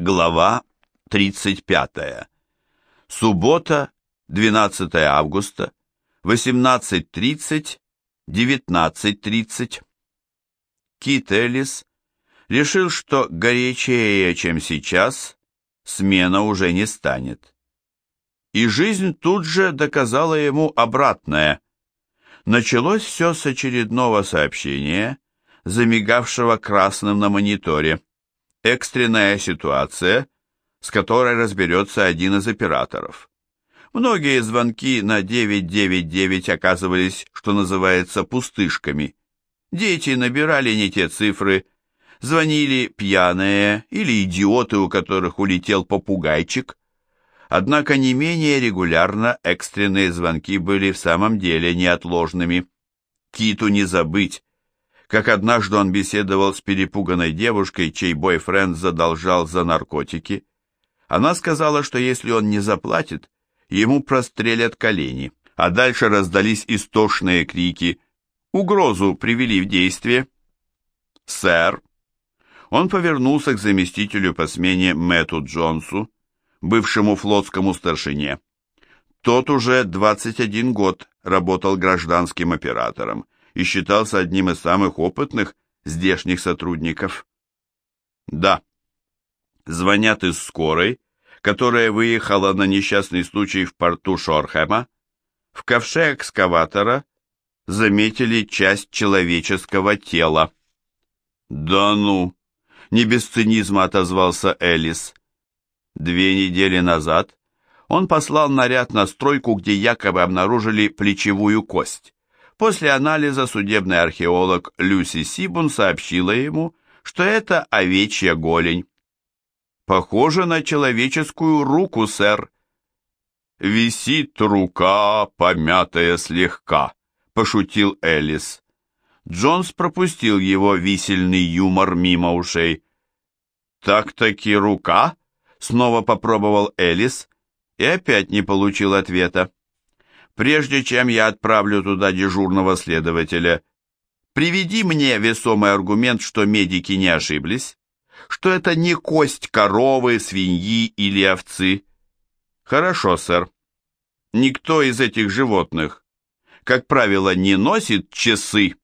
Глава 35. Суббота, 12 августа, 18.30, 19.30. Кит Эллис решил, что горячее, чем сейчас, смена уже не станет. И жизнь тут же доказала ему обратное. Началось все с очередного сообщения, замигавшего красным на мониторе экстренная ситуация, с которой разберется один из операторов. Многие звонки на 999 оказывались, что называется, пустышками. Дети набирали не те цифры, звонили пьяные или идиоты, у которых улетел попугайчик. Однако не менее регулярно экстренные звонки были в самом деле неотложными. Киту не забыть, как однажды он беседовал с перепуганной девушкой, чей бойфренд задолжал за наркотики. Она сказала, что если он не заплатит, ему прострелят колени, а дальше раздались истошные крики. Угрозу привели в действие. «Сэр!» Он повернулся к заместителю по смене Мэтту Джонсу, бывшему флотскому старшине. Тот уже 21 год работал гражданским оператором и считался одним из самых опытных здешних сотрудников. Да, звонят из скорой, которая выехала на несчастный случай в порту Шорхема. В ковше экскаватора заметили часть человеческого тела. «Да ну!» — не без цинизма отозвался Элис. Две недели назад он послал наряд на стройку, где якобы обнаружили плечевую кость. После анализа судебный археолог Люси Сибун сообщила ему, что это овечья голень. «Похоже на человеческую руку, сэр». «Висит рука, помятая слегка», — пошутил Элис. Джонс пропустил его висельный юмор мимо ушей. «Так-таки рука?» — снова попробовал Элис и опять не получил ответа. Прежде чем я отправлю туда дежурного следователя, приведи мне весомый аргумент, что медики не ошиблись, что это не кость коровы, свиньи или овцы. Хорошо, сэр. Никто из этих животных, как правило, не носит часы.